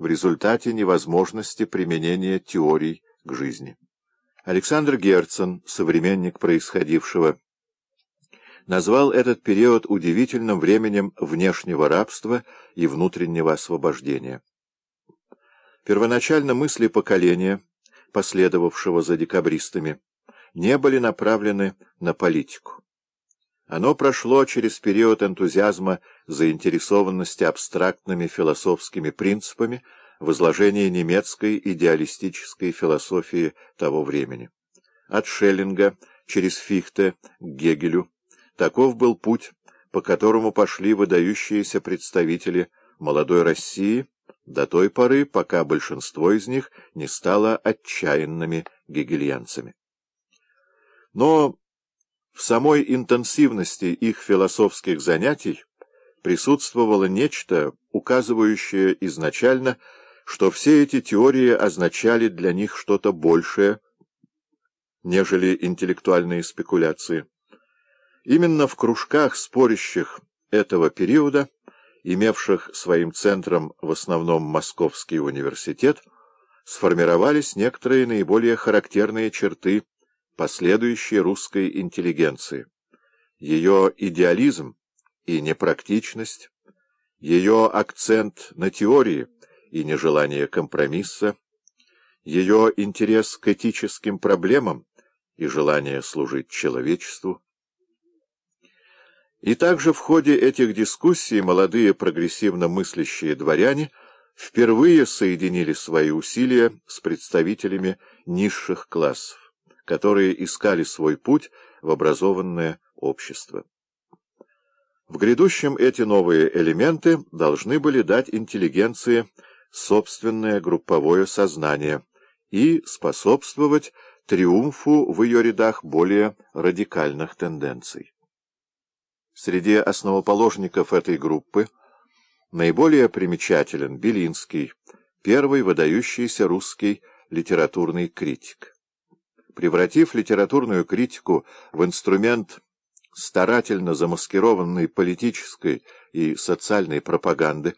в результате невозможности применения теорий к жизни. Александр Герцен, современник происходившего, назвал этот период удивительным временем внешнего рабства и внутреннего освобождения. Первоначально мысли поколения, последовавшего за декабристами, не были направлены на политику. Оно прошло через период энтузиазма заинтересованности абстрактными философскими принципами в изложении немецкой идеалистической философии того времени. От Шеллинга через Фихте к Гегелю таков был путь, по которому пошли выдающиеся представители молодой России до той поры, пока большинство из них не стало отчаянными гегельянцами. Но в самой интенсивности их философских занятий присутствовало нечто, указывающее изначально, что все эти теории означали для них что-то большее, нежели интеллектуальные спекуляции. Именно в кружках спорящих этого периода, имевших своим центром в основном Московский университет, сформировались некоторые наиболее характерные черты последующей русской интеллигенции, ее идеализм и непрактичность, ее акцент на теории и нежелание компромисса, ее интерес к этическим проблемам и желание служить человечеству. И также в ходе этих дискуссий молодые прогрессивно мыслящие дворяне впервые соединили свои усилия с представителями низших классов которые искали свой путь в образованное общество. В грядущем эти новые элементы должны были дать интеллигенции собственное групповое сознание и способствовать триумфу в ее рядах более радикальных тенденций. Среди основоположников этой группы наиболее примечателен Белинский, первый выдающийся русский литературный критик превратив литературную критику в инструмент старательно замаскированной политической и социальной пропаганды,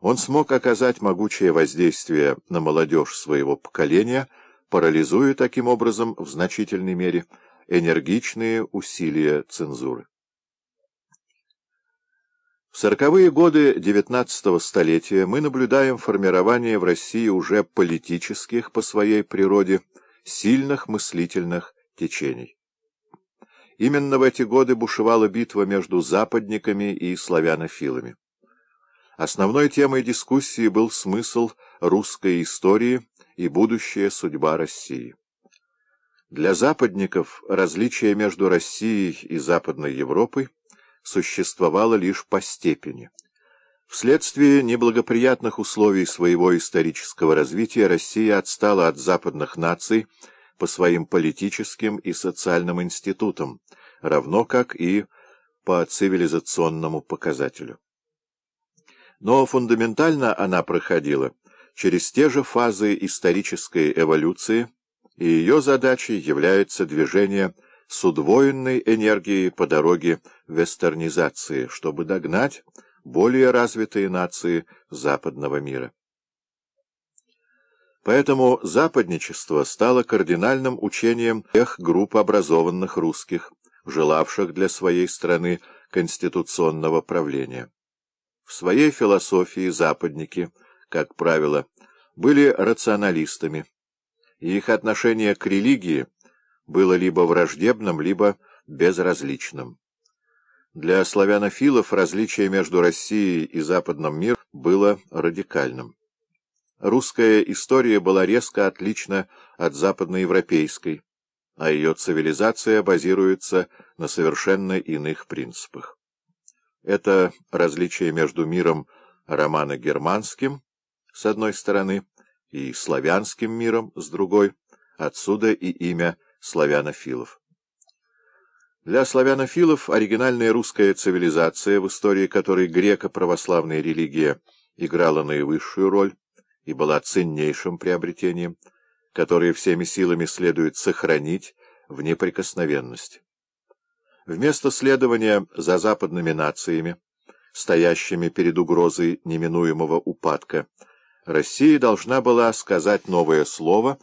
он смог оказать могучее воздействие на молодежь своего поколения, парализуя таким образом в значительной мере энергичные усилия цензуры. В сороковые годы XIX столетия мы наблюдаем формирование в России уже политических по своей природе сильных мыслительных течений. Именно в эти годы бушевала битва между западниками и славянофилами. Основной темой дискуссии был смысл русской истории и будущая судьба России. Для западников различие между Россией и Западной Европой существовало лишь по степени. Вследствие неблагоприятных условий своего исторического развития Россия отстала от западных наций по своим политическим и социальным институтам, равно как и по цивилизационному показателю. Но фундаментально она проходила через те же фазы исторической эволюции, и ее задачей является движение с удвоенной энергией по дороге вестернизации, чтобы догнать более развитые нации западного мира. Поэтому западничество стало кардинальным учением тех групп образованных русских, желавших для своей страны конституционного правления. В своей философии западники, как правило, были рационалистами, и их отношение к религии было либо враждебным, либо безразличным. Для славянофилов различие между Россией и западным миром было радикальным. Русская история была резко отлична от западноевропейской, а ее цивилизация базируется на совершенно иных принципах. Это различие между миром романо-германским, с одной стороны, и славянским миром, с другой, отсюда и имя славянофилов. Для славянофилов оригинальная русская цивилизация, в истории которой греко-православная религия играла наивысшую роль и была ценнейшим приобретением, которое всеми силами следует сохранить в неприкосновенности. Вместо следования за западными нациями, стоящими перед угрозой неминуемого упадка, Россия должна была сказать новое слово